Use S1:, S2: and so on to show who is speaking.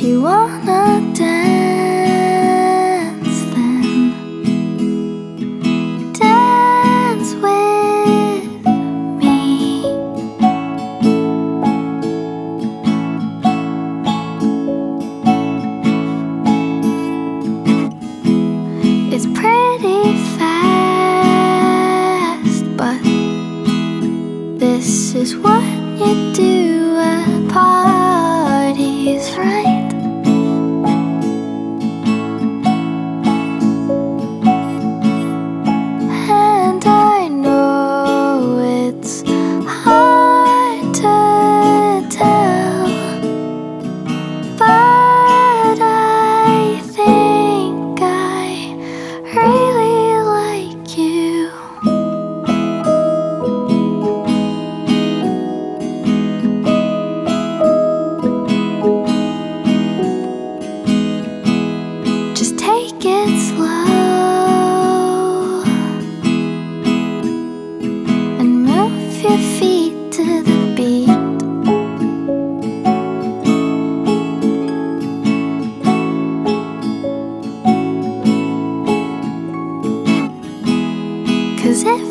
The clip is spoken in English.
S1: You wanna Cause if